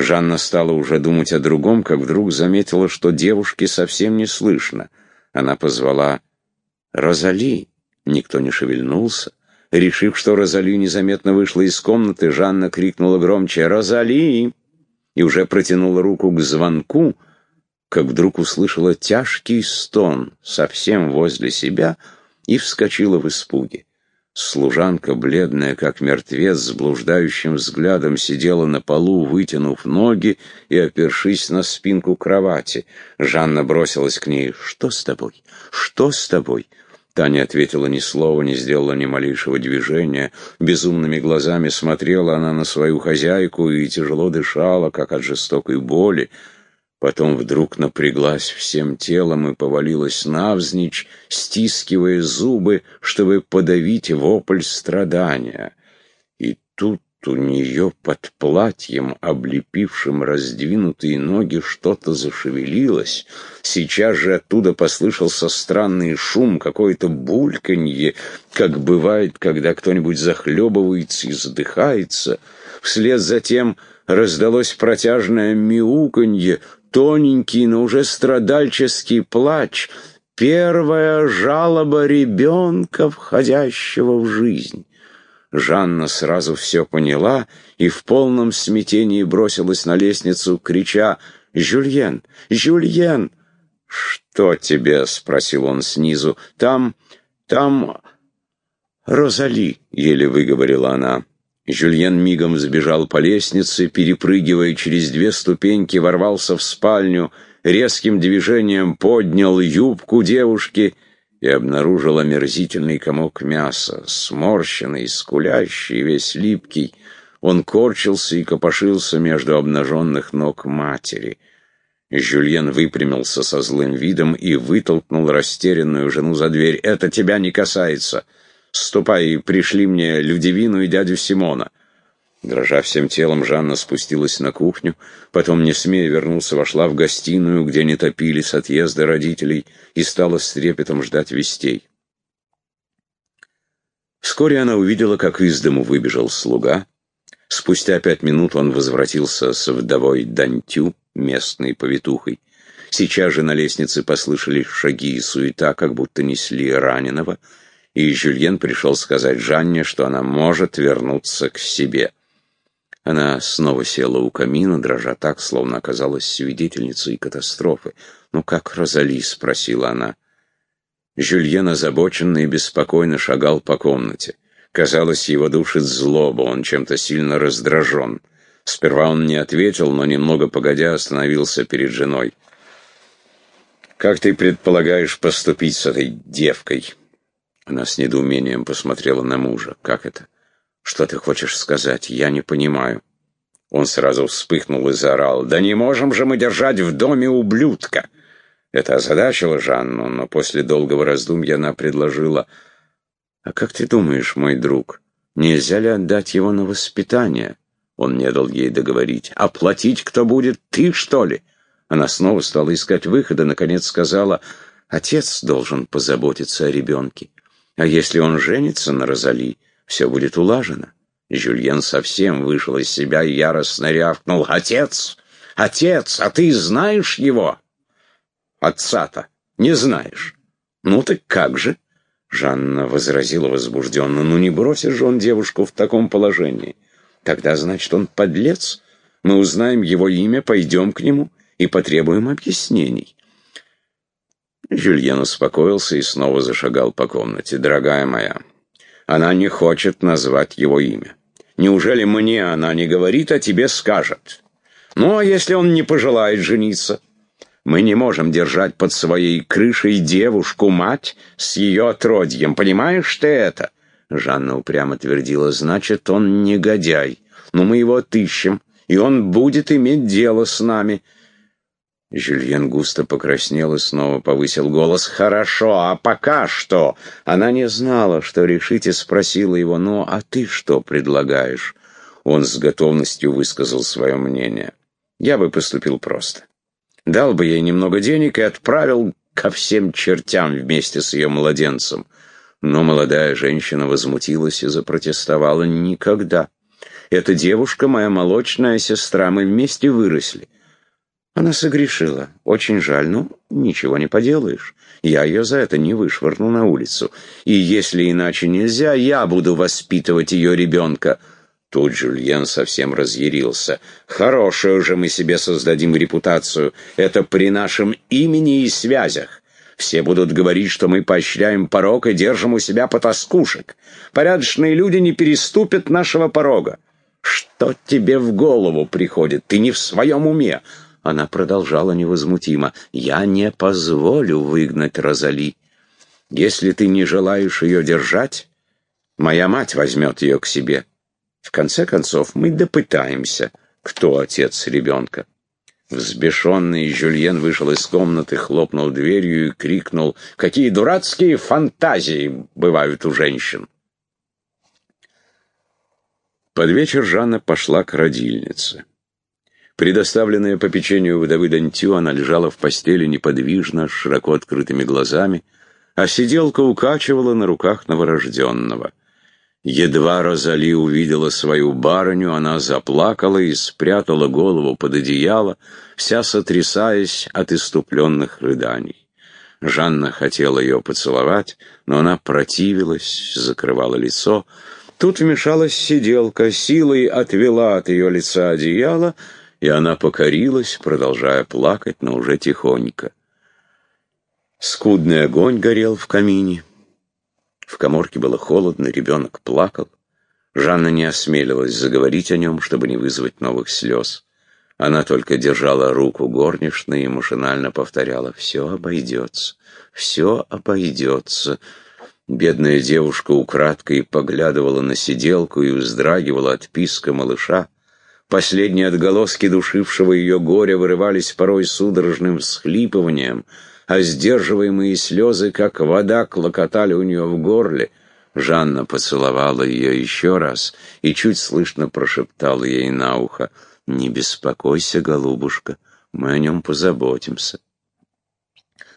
Жанна стала уже думать о другом, как вдруг заметила, что девушке совсем не слышно. Она позвала «Розали». Никто не шевельнулся. Решив, что Розали незаметно вышла из комнаты, Жанна крикнула громче «Розали!» и уже протянула руку к звонку, как вдруг услышала тяжкий стон совсем возле себя и вскочила в испуге. Служанка, бледная как мертвец, с блуждающим взглядом сидела на полу, вытянув ноги и опершись на спинку кровати. Жанна бросилась к ней. «Что с тобой? Что с тобой?» Таня ответила ни слова, не сделала ни малейшего движения. Безумными глазами смотрела она на свою хозяйку и тяжело дышала, как от жестокой боли. Потом вдруг напряглась всем телом и повалилась навзничь, стискивая зубы, чтобы подавить вопль страдания. И тут у нее под платьем, облепившим раздвинутые ноги, что-то зашевелилось. Сейчас же оттуда послышался странный шум, какое-то бульканье, как бывает, когда кто-нибудь захлебывается и задыхается. Вслед за тем раздалось протяжное мяуканье, тоненький, но уже страдальческий плач, первая жалоба ребенка, входящего в жизнь. Жанна сразу все поняла и в полном смятении бросилась на лестницу, крича «Жюльен! Жюльен!» «Что тебе?» — спросил он снизу. «Там... там...» «Розали!» — еле выговорила она. Жюльен мигом сбежал по лестнице, перепрыгивая через две ступеньки, ворвался в спальню, резким движением поднял юбку девушки и обнаружил омерзительный комок мяса, сморщенный, скулящий, весь липкий. Он корчился и копошился между обнаженных ног матери. Жюльен выпрямился со злым видом и вытолкнул растерянную жену за дверь. «Это тебя не касается!» Ступай пришли мне Людивину и дядю Симона». Дрожа всем телом, Жанна спустилась на кухню, потом, не смея вернуться, вошла в гостиную, где не топили с отъезда родителей, и стала с трепетом ждать вестей. Вскоре она увидела, как из дому выбежал слуга. Спустя пять минут он возвратился с вдовой Дантю, местной повитухой. Сейчас же на лестнице послышались шаги и суета, как будто несли раненого — и Жюльен пришел сказать Жанне, что она может вернуться к себе. Она снова села у камина, дрожа так, словно оказалась свидетельницей катастрофы. «Ну как Розали?» — спросила она. Жюльен озабоченно и беспокойно шагал по комнате. Казалось, его душит злоба, он чем-то сильно раздражен. Сперва он не ответил, но немного погодя остановился перед женой. «Как ты предполагаешь поступить с этой девкой?» Она с недоумением посмотрела на мужа. «Как это? Что ты хочешь сказать? Я не понимаю». Он сразу вспыхнул и заорал. «Да не можем же мы держать в доме ублюдка!» Это озадачило Жанну, но после долгого раздумья она предложила. «А как ты думаешь, мой друг, нельзя ли отдать его на воспитание?» Он не дал ей договорить. «Оплатить кто будет? Ты, что ли?» Она снова стала искать выхода, наконец сказала, «Отец должен позаботиться о ребенке. А если он женится на Розали, все будет улажено. Жюльен совсем вышел из себя и яростно рявкнул. «Отец! Отец! А ты знаешь его?» «Отца-то не знаешь». «Ну так как же?» Жанна возразила возбужденно. «Ну не бросит же он девушку в таком положении. Тогда, значит, он подлец. Мы узнаем его имя, пойдем к нему и потребуем объяснений». Жюльен успокоился и снова зашагал по комнате. «Дорогая моя, она не хочет назвать его имя. Неужели мне она не говорит, а тебе скажет? Ну, а если он не пожелает жениться? Мы не можем держать под своей крышей девушку-мать с ее отродьем. Понимаешь ты это?» Жанна упрямо твердила, «Значит, он негодяй. Но мы его отыщем, и он будет иметь дело с нами». Жюльен густо покраснел и снова повысил голос. «Хорошо, а пока что?» Она не знала, что решить, и спросила его, «Ну, а ты что предлагаешь?» Он с готовностью высказал свое мнение. «Я бы поступил просто. Дал бы ей немного денег и отправил ко всем чертям вместе с ее младенцем». Но молодая женщина возмутилась и запротестовала. «Никогда. Эта девушка моя молочная сестра, мы вместе выросли. Она согрешила. Очень жаль, но ничего не поделаешь. Я ее за это не вышвырну на улицу. И если иначе нельзя, я буду воспитывать ее ребенка. Тут Жюльен совсем разъярился. Хорошую же мы себе создадим репутацию. Это при нашем имени и связях. Все будут говорить, что мы поощряем порог и держим у себя потаскушек. Порядочные люди не переступят нашего порога. Что тебе в голову приходит? Ты не в своем уме. Она продолжала невозмутимо. «Я не позволю выгнать Розали. Если ты не желаешь ее держать, моя мать возьмет ее к себе. В конце концов, мы допытаемся, кто отец ребенка». Взбешенный Жюльен вышел из комнаты, хлопнул дверью и крикнул, «Какие дурацкие фантазии бывают у женщин!» Под вечер Жанна пошла к родильнице. Предоставленная по печенью вдовы Дантю, она лежала в постели неподвижно, широко открытыми глазами, а сиделка укачивала на руках новорожденного. Едва Розали увидела свою барыню, она заплакала и спрятала голову под одеяло, вся сотрясаясь от иступленных рыданий. Жанна хотела ее поцеловать, но она противилась, закрывала лицо. Тут вмешалась сиделка, силой отвела от ее лица одеяло, и она покорилась, продолжая плакать, но уже тихонько. Скудный огонь горел в камине. В коморке было холодно, ребенок плакал. Жанна не осмеливалась заговорить о нем, чтобы не вызвать новых слез. Она только держала руку горничной и машинально повторяла «Все обойдется, все обойдется». Бедная девушка украдкой поглядывала на сиделку и вздрагивала от писка малыша. Последние отголоски душившего ее горя вырывались порой судорожным всхлипыванием — а сдерживаемые слезы, как вода, клокотали у нее в горле. Жанна поцеловала ее еще раз и чуть слышно прошептала ей на ухо, «Не беспокойся, голубушка, мы о нем позаботимся».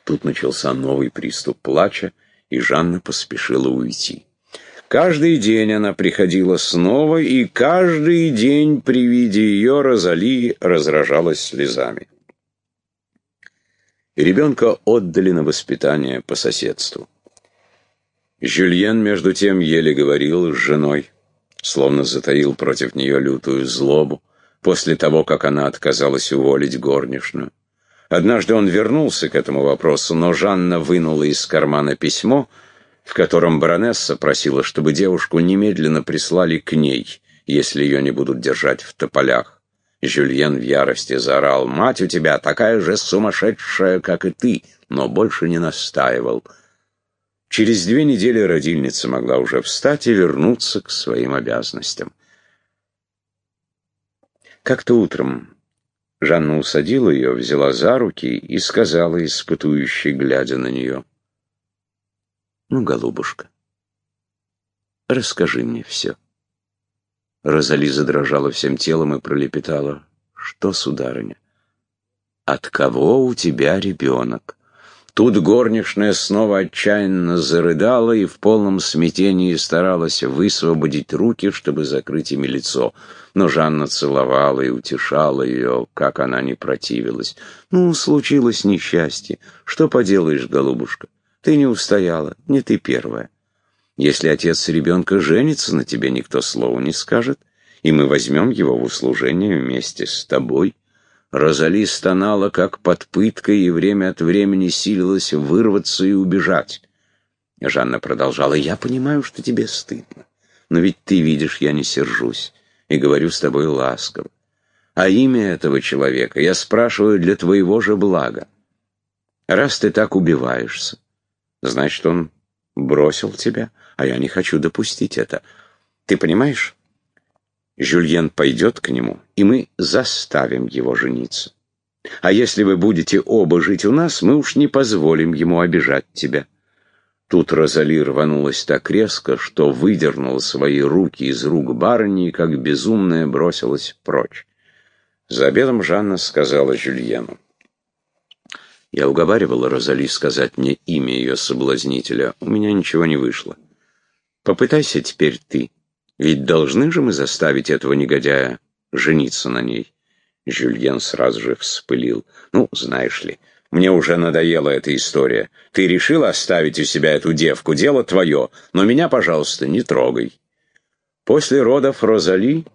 Тут начался новый приступ плача, и Жанна поспешила уйти. Каждый день она приходила снова, и каждый день при виде ее Розали разражалась слезами. Ребенка отдали на воспитание по соседству. Жюльен, между тем, еле говорил с женой, словно затаил против нее лютую злобу, после того, как она отказалась уволить горничную. Однажды он вернулся к этому вопросу, но Жанна вынула из кармана письмо, в котором баронесса просила, чтобы девушку немедленно прислали к ней, если ее не будут держать в тополях. Жюльен в ярости заорал. «Мать у тебя такая же сумасшедшая, как и ты!» Но больше не настаивал. Через две недели родильница могла уже встать и вернуться к своим обязанностям. Как-то утром Жанна усадила ее, взяла за руки и сказала, испытующей, глядя на нее. «Ну, голубушка, расскажи мне все». Розали задрожала всем телом и пролепетала. «Что, сударыня? От кого у тебя ребенок?» Тут горничная снова отчаянно зарыдала и в полном смятении старалась высвободить руки, чтобы закрыть ими лицо. Но Жанна целовала и утешала ее, как она не противилась. «Ну, случилось несчастье. Что поделаешь, голубушка? Ты не устояла, не ты первая». Если отец ребенка женится, на тебе никто слова не скажет, и мы возьмем его в услужение вместе с тобой. Розали стонала, как под пыткой, и время от времени силилась вырваться и убежать. Жанна продолжала, «Я понимаю, что тебе стыдно, но ведь ты видишь, я не сержусь и говорю с тобой ласково. А имя этого человека я спрашиваю для твоего же блага. Раз ты так убиваешься, значит, он бросил тебя, а я не хочу допустить это. Ты понимаешь? Жюльен пойдет к нему, и мы заставим его жениться. А если вы будете оба жить у нас, мы уж не позволим ему обижать тебя». Тут Розали рванулась так резко, что выдернула свои руки из рук барыни и как безумная бросилась прочь. За обедом Жанна сказала Жюльену. Я уговаривала Розали сказать мне имя ее соблазнителя. У меня ничего не вышло. Попытайся теперь ты. Ведь должны же мы заставить этого негодяя жениться на ней. Жюльен сразу же вспылил. Ну, знаешь ли, мне уже надоела эта история. Ты решила оставить у себя эту девку, дело твое, но меня, пожалуйста, не трогай. После родов Розали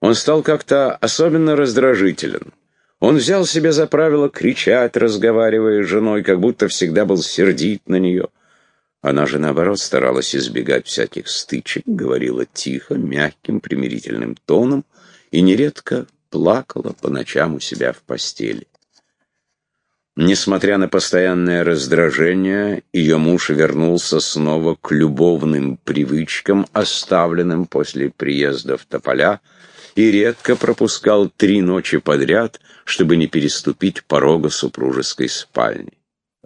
он стал как-то особенно раздражителен. Он взял себе за правило кричать, разговаривая с женой, как будто всегда был сердит на нее. Она же, наоборот, старалась избегать всяких стычек, говорила тихо, мягким, примирительным тоном и нередко плакала по ночам у себя в постели. Несмотря на постоянное раздражение, ее муж вернулся снова к любовным привычкам, оставленным после приезда в Тополя, и редко пропускал три ночи подряд, чтобы не переступить порога супружеской спальни.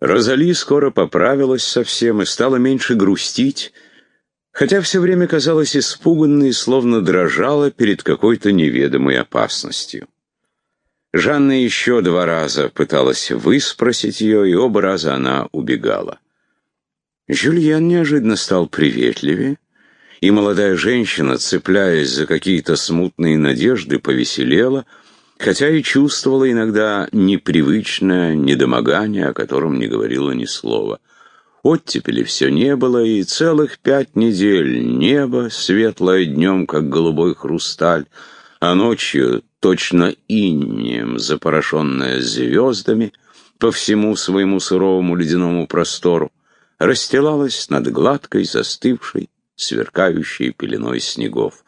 Розали скоро поправилась совсем и стала меньше грустить, хотя все время казалась испуганной и словно дрожала перед какой-то неведомой опасностью. Жанна еще два раза пыталась выспросить ее, и оба раза она убегала. Жюльен неожиданно стал приветливее, и молодая женщина, цепляясь за какие-то смутные надежды, повеселела, хотя и чувствовала иногда непривычное недомогание, о котором не говорила ни слова. Оттепели все не было, и целых пять недель небо, светлое днем, как голубой хрусталь, а ночью точно инеем, запорошенная звездами, по всему своему суровому ледяному простору, расстилалась над гладкой, застывшей, сверкающей пеленой снегов.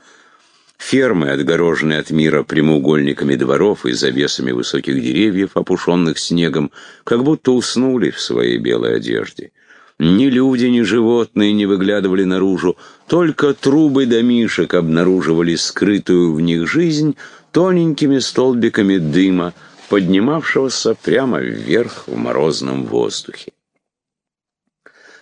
Фермы, отгороженные от мира прямоугольниками дворов и завесами высоких деревьев, опушенных снегом, как будто уснули в своей белой одежде. Ни люди, ни животные не выглядывали наружу, только трубы домишек обнаруживали скрытую в них жизнь, тоненькими столбиками дыма, поднимавшегося прямо вверх в морозном воздухе.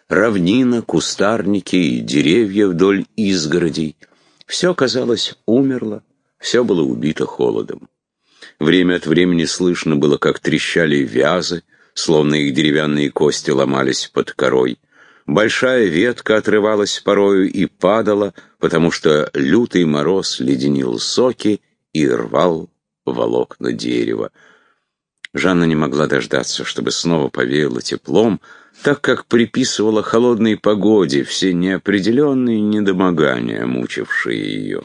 Равнина, кустарники и деревья вдоль изгородей — все, казалось, умерло, все было убито холодом. Время от времени слышно было, как трещали вязы, словно их деревянные кости ломались под корой. Большая ветка отрывалась порою и падала, потому что лютый мороз леденил соки и рвал волокна дерева. Жанна не могла дождаться, чтобы снова повеяло теплом, так как приписывала холодной погоде все неопределенные недомогания, мучившие ее.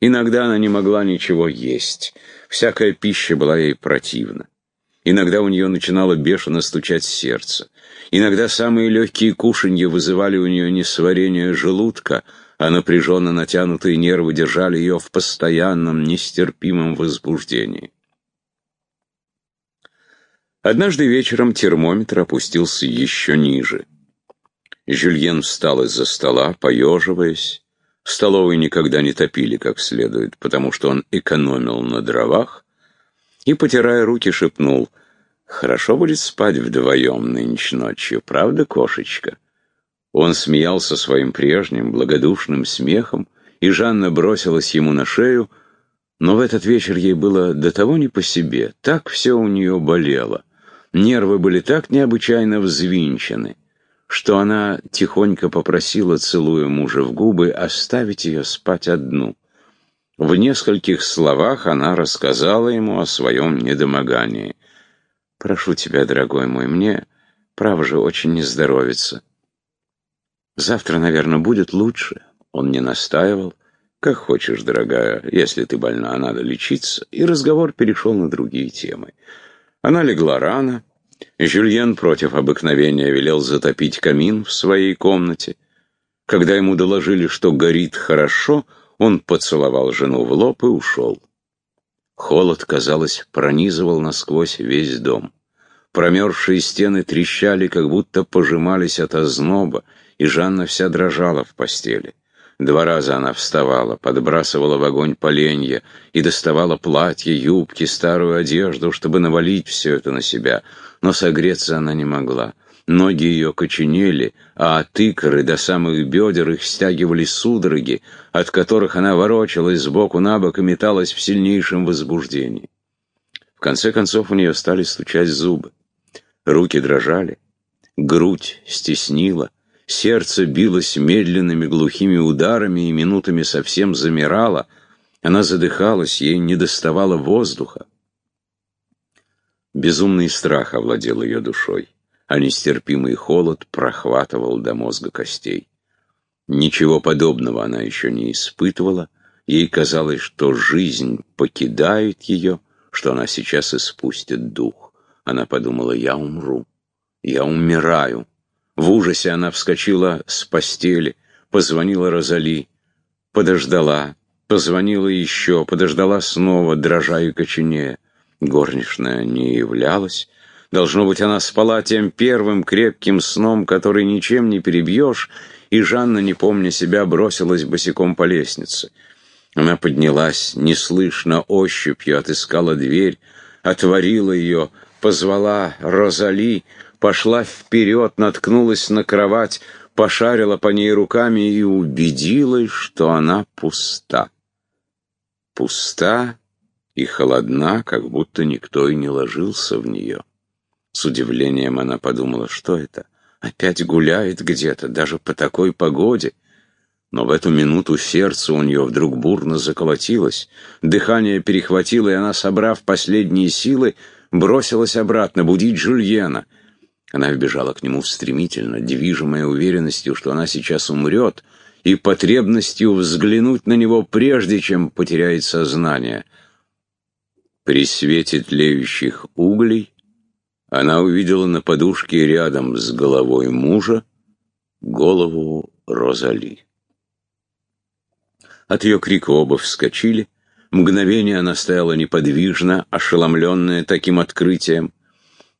Иногда она не могла ничего есть, всякая пища была ей противна. Иногда у нее начинало бешено стучать сердце. Иногда самые легкие кушанья вызывали у нее несварение желудка, а напряженно натянутые нервы держали ее в постоянном, нестерпимом возбуждении. Однажды вечером термометр опустился еще ниже. Жюльен встал из-за стола, поеживаясь. В столовой никогда не топили как следует, потому что он экономил на дровах, и, потирая руки, шепнул, «Хорошо будет спать вдвоем нынче ночью, правда, кошечка?» Он смеялся своим прежним, благодушным смехом, и Жанна бросилась ему на шею, но в этот вечер ей было до того не по себе, так все у нее болело, нервы были так необычайно взвинчены, что она тихонько попросила, целуя мужа в губы, оставить ее спать одну. В нескольких словах она рассказала ему о своем недомогании. «Прошу тебя, дорогой мой, мне, право же, очень не здоровится. Завтра, наверное, будет лучше. Он не настаивал. Как хочешь, дорогая, если ты больна, надо лечиться. И разговор перешел на другие темы. Она легла рано. Жюльен против обыкновения велел затопить камин в своей комнате. Когда ему доложили, что горит хорошо, он поцеловал жену в лоб и ушел. Холод, казалось, пронизывал насквозь весь дом. Промерзшие стены трещали, как будто пожимались от озноба, и Жанна вся дрожала в постели. Два раза она вставала, подбрасывала в огонь поленья и доставала платье, юбки, старую одежду, чтобы навалить все это на себя, но согреться она не могла. Ноги ее коченели, а от икры до самых бедер их стягивали судороги, от которых она ворочалась сбоку на бок и металась в сильнейшем возбуждении. В конце концов у нее стали стучать зубы. Руки дрожали, грудь стеснила, Сердце билось медленными глухими ударами и минутами совсем замирало. Она задыхалась, ей не доставало воздуха. Безумный страх овладел ее душой, а нестерпимый холод прохватывал до мозга костей. Ничего подобного она еще не испытывала, ей казалось, что жизнь покидает ее, что она сейчас испустит дух. Она подумала, я умру, я умираю. В ужасе она вскочила с постели, позвонила Розали, подождала, позвонила еще, подождала снова, дрожа и коченея. Горничная не являлась. Должно быть, она спала тем первым крепким сном, который ничем не перебьешь, и Жанна, не помня себя, бросилась босиком по лестнице. Она поднялась, неслышно, ощупью отыскала дверь, отворила ее, позвала Розали, пошла вперед, наткнулась на кровать, пошарила по ней руками и убедилась, что она пуста. Пуста и холодна, как будто никто и не ложился в нее. С удивлением она подумала, что это? Опять гуляет где-то, даже по такой погоде. Но в эту минуту сердце у нее вдруг бурно заколотилось, дыхание перехватило, и она, собрав последние силы, бросилась обратно будить Жульена. Она вбежала к нему стремительно, движимая уверенностью, что она сейчас умрет, и потребностью взглянуть на него прежде, чем потеряет сознание. При свете тлеющих углей она увидела на подушке рядом с головой мужа голову Розали. От ее крика оба вскочили. Мгновение она стояла неподвижно, ошеломленная таким открытием.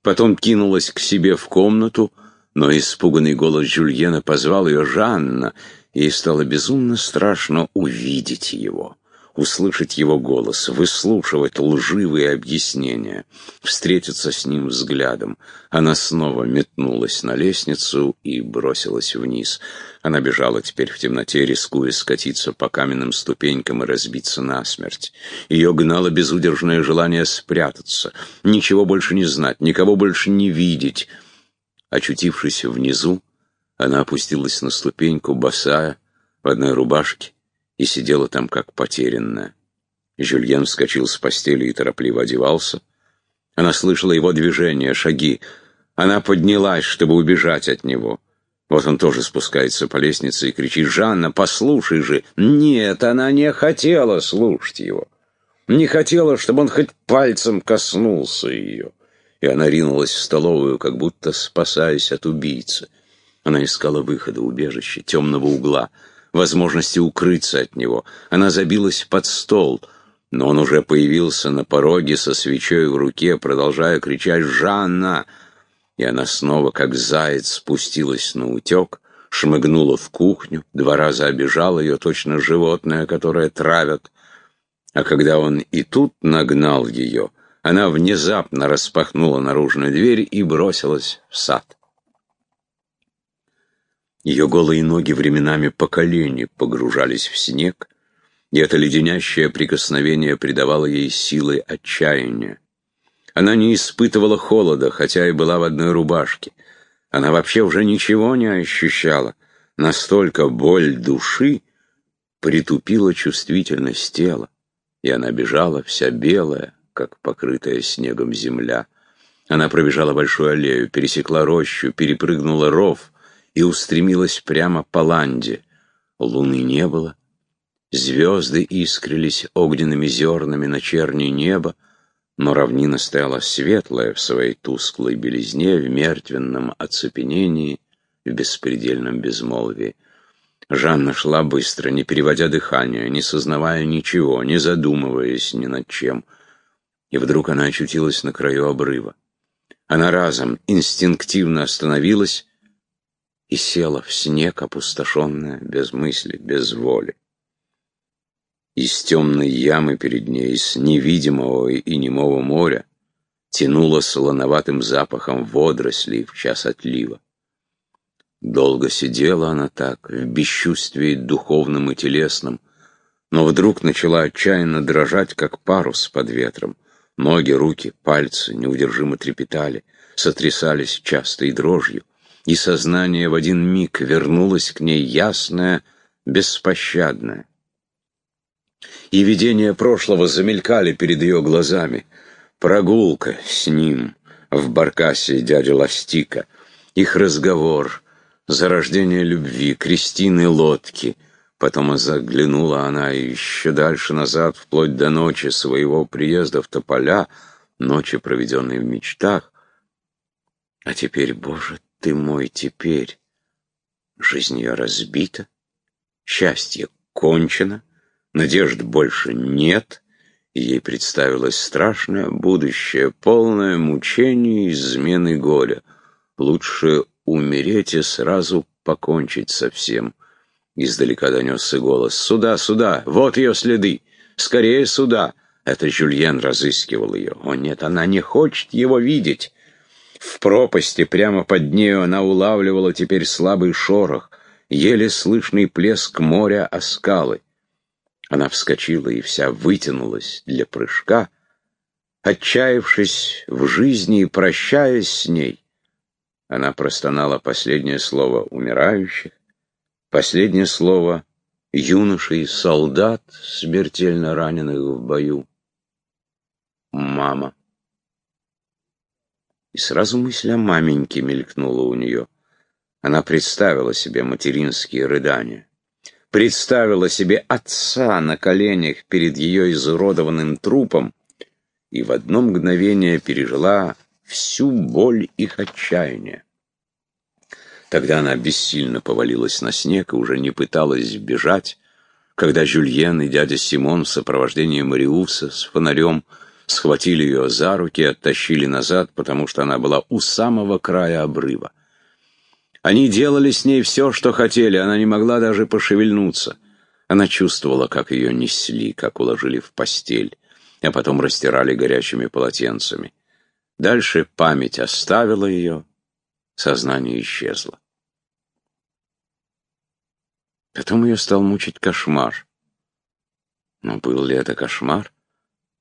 Потом кинулась к себе в комнату, но испуганный голос Жюльена позвал ее «Жанна», и стало безумно страшно увидеть его услышать его голос, выслушивать лживые объяснения, встретиться с ним взглядом. Она снова метнулась на лестницу и бросилась вниз. Она бежала теперь в темноте, рискуя скатиться по каменным ступенькам и разбиться насмерть. Ее гнало безудержное желание спрятаться, ничего больше не знать, никого больше не видеть. Очутившись внизу, она опустилась на ступеньку, босая, в одной рубашке, и сидела там как потерянная. Жюльен вскочил с постели и торопливо одевался. Она слышала его движения, шаги. Она поднялась, чтобы убежать от него. Вот он тоже спускается по лестнице и кричит «Жанна, послушай же!» Нет, она не хотела слушать его. Не хотела, чтобы он хоть пальцем коснулся ее. И она ринулась в столовую, как будто спасаясь от убийцы. Она искала выхода, убежища, темного угла — возможности укрыться от него. Она забилась под стол, но он уже появился на пороге со свечой в руке, продолжая кричать «Жанна!». И она снова, как заяц, спустилась на утек, шмыгнула в кухню, два раза обижала ее, точно животное, которое травят. А когда он и тут нагнал ее, она внезапно распахнула наружную дверь и бросилась в сад. Ее голые ноги временами по колени погружались в снег, и это леденящее прикосновение придавало ей силы отчаяния. Она не испытывала холода, хотя и была в одной рубашке. Она вообще уже ничего не ощущала. Настолько боль души притупила чувствительность тела, и она бежала вся белая, как покрытая снегом земля. Она пробежала большую аллею, пересекла рощу, перепрыгнула ров — и устремилась прямо по ланде. Луны не было. Звезды искрились огненными зернами на черне неба, но равнина стояла светлая в своей тусклой белизне, в мертвенном оцепенении, в беспредельном безмолвии. Жанна шла быстро, не переводя дыхания, не сознавая ничего, не задумываясь ни над чем. И вдруг она очутилась на краю обрыва. Она разом инстинктивно остановилась и села в снег, опустошенная, без мысли, без воли. Из темной ямы перед ней, из невидимого и немого моря, тянуло солоноватым запахом водорослей в час отлива. Долго сидела она так, в бесчувствии духовном и телесном, но вдруг начала отчаянно дрожать, как парус под ветром. Ноги, руки, пальцы неудержимо трепетали, сотрясались частой дрожью. И сознание в один миг вернулось к ней ясное, беспощадное. И видения прошлого замелькали перед ее глазами. Прогулка с ним в баркасе дяди Ластика, их разговор, зарождение любви, Кристины лодки. Потом заглянула она еще дальше назад, вплоть до ночи своего приезда в Тополя, ночи, проведенные в мечтах. А теперь, Боже ты мой, теперь жизнь ее разбита, счастье кончено, надежд больше нет, и ей представилось страшное будущее, полное мучений, измены горя. Лучше умереть и сразу покончить со всем. Издалека донесся голос. «Сюда, сюда! Вот ее следы! Скорее сюда!» Это Жюльен разыскивал ее. О нет, она не хочет его видеть. В пропасти прямо под нею она улавливала теперь слабый шорох, еле слышный плеск моря о скалы. Она вскочила и вся вытянулась для прыжка, отчаявшись в жизни и прощаясь с ней. Она простонала последнее слово умирающих, последнее слово юношей солдат, смертельно раненых в бою. Мама. И сразу мысль о маменьке мелькнула у нее. Она представила себе материнские рыдания. Представила себе отца на коленях перед ее изуродованным трупом и в одно мгновение пережила всю боль их отчаяния. Тогда она бессильно повалилась на снег и уже не пыталась бежать, когда Жюльен и дядя Симон в сопровождении Мариуса с фонарем схватили ее за руки оттащили назад, потому что она была у самого края обрыва. Они делали с ней все, что хотели, она не могла даже пошевельнуться. Она чувствовала, как ее несли, как уложили в постель, а потом растирали горячими полотенцами. Дальше память оставила ее, сознание исчезло. Потом ее стал мучить кошмар. Но был ли это кошмар?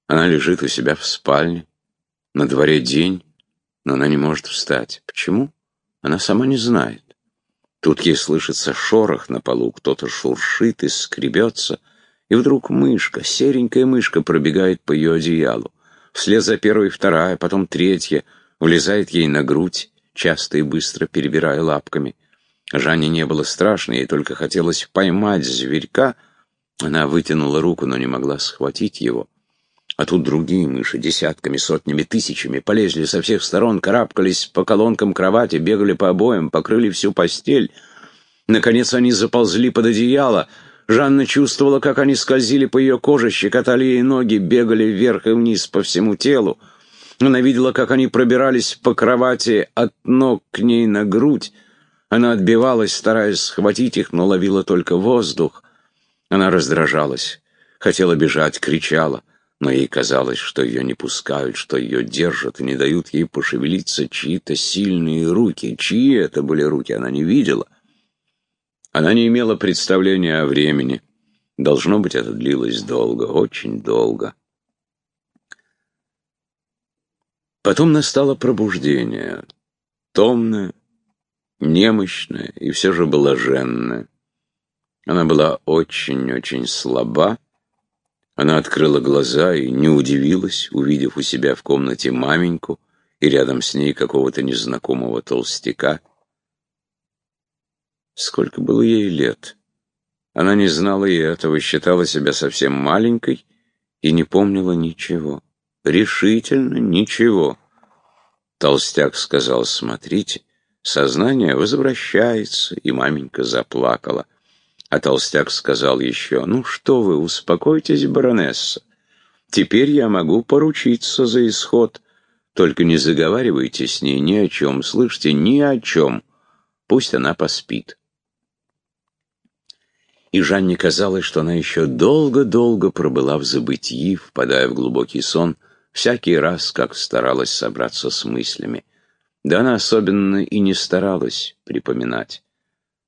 Она лежит у себя в спальне. На дворе день, но она не может встать. Почему? Она сама не знает. Тут ей слышится шорох на полу, кто-то шуршит и скребется, и вдруг мышка, серенькая мышка, пробегает по ее одеялу. Вслед за первой вторая, потом третья, влезает ей на грудь, часто и быстро перебирая лапками. Жанне не было страшно, ей только хотелось поймать зверька. Она вытянула руку, но не могла схватить его. А тут другие мыши, десятками, сотнями, тысячами, полезли со всех сторон, карабкались по колонкам кровати, бегали по обоям, покрыли всю постель. Наконец они заползли под одеяло. Жанна чувствовала, как они скользили по ее коже, щекотали ей ноги, бегали вверх и вниз по всему телу. Она видела, как они пробирались по кровати от ног к ней на грудь. Она отбивалась, стараясь схватить их, но ловила только воздух. Она раздражалась, хотела бежать, кричала но ей казалось, что ее не пускают, что ее держат и не дают ей пошевелиться чьи-то сильные руки. Чьи это были руки, она не видела. Она не имела представления о времени. Должно быть, это длилось долго, очень долго. Потом настало пробуждение, томное, немощное и все же блаженное. Она была очень-очень слаба, она открыла глаза и не удивилась, увидев у себя в комнате маменьку и рядом с ней какого-то незнакомого толстяка. Сколько было ей лет? Она не знала и этого, считала себя совсем маленькой и не помнила ничего. Решительно ничего. Толстяк сказал, смотрите, сознание возвращается, и маменька заплакала. А толстяк сказал еще, «Ну что вы, успокойтесь, баронесса. Теперь я могу поручиться за исход. Только не заговаривайте с ней ни о чем, слышите, ни о чем. Пусть она поспит». И Жанне казалось, что она еще долго-долго пробыла в забытии, впадая в глубокий сон, всякий раз, как старалась собраться с мыслями. Да она особенно и не старалась припоминать.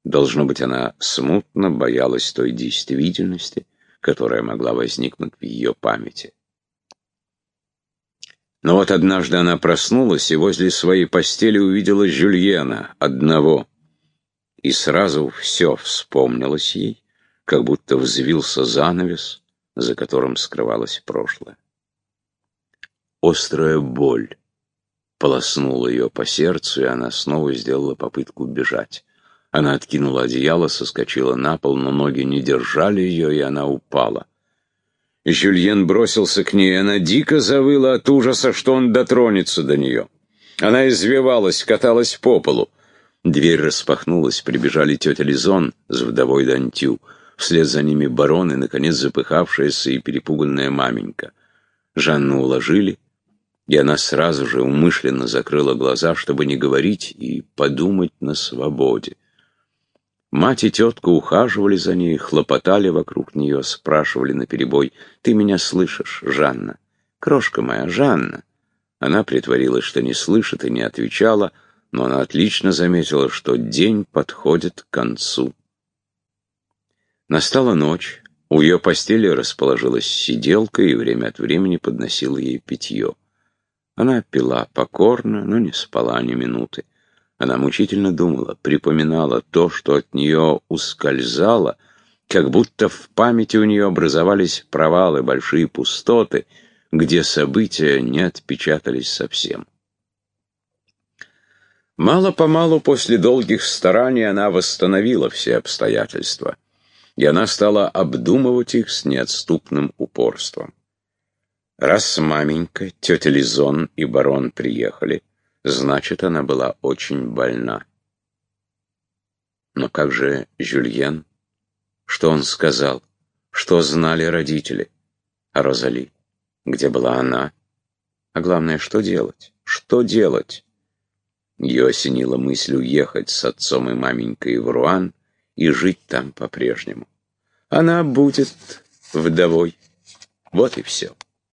Должно быть, она смутно боялась той действительности, которая могла возникнуть в ее памяти. Но вот однажды она проснулась и возле своей постели увидела Жюльена, одного. И сразу все вспомнилось ей, как будто взвился занавес, за которым скрывалось прошлое. Острая боль полоснула ее по сердцу, и она снова сделала попытку бежать. Она откинула одеяло, соскочила на пол, но ноги не держали ее, и она упала. Жюльен бросился к ней, она дико завыла от ужаса, что он дотронется до нее. Она извивалась, каталась по полу. Дверь распахнулась, прибежали тетя Лизон с вдовой Дантю. Вслед за ними барон и, наконец, запыхавшаяся и перепуганная маменька. Жанну уложили, и она сразу же умышленно закрыла глаза, чтобы не говорить и подумать на свободе. Мать и тетка ухаживали за ней, хлопотали вокруг нее, спрашивали наперебой, «Ты меня слышишь, Жанна? Крошка моя, Жанна!» Она притворилась, что не слышит и не отвечала, но она отлично заметила, что день подходит к концу. Настала ночь, у ее постели расположилась сиделка и время от времени подносила ей питье. Она пила покорно, но не спала ни минуты. Она мучительно думала, припоминала то, что от нее ускользало, как будто в памяти у нее образовались провалы, большие пустоты, где события не отпечатались совсем. Мало-помалу после долгих стараний она восстановила все обстоятельства, и она стала обдумывать их с неотступным упорством. Раз маменька, тетя Лизон и барон приехали, Значит, она была очень больна. Но как же Жюльен? Что он сказал? Что знали родители? А Розали? Где была она? А главное, что делать? Что делать? Ее осенила мысль уехать с отцом и маменькой в Руан и жить там по-прежнему. Она будет вдовой. Вот и все.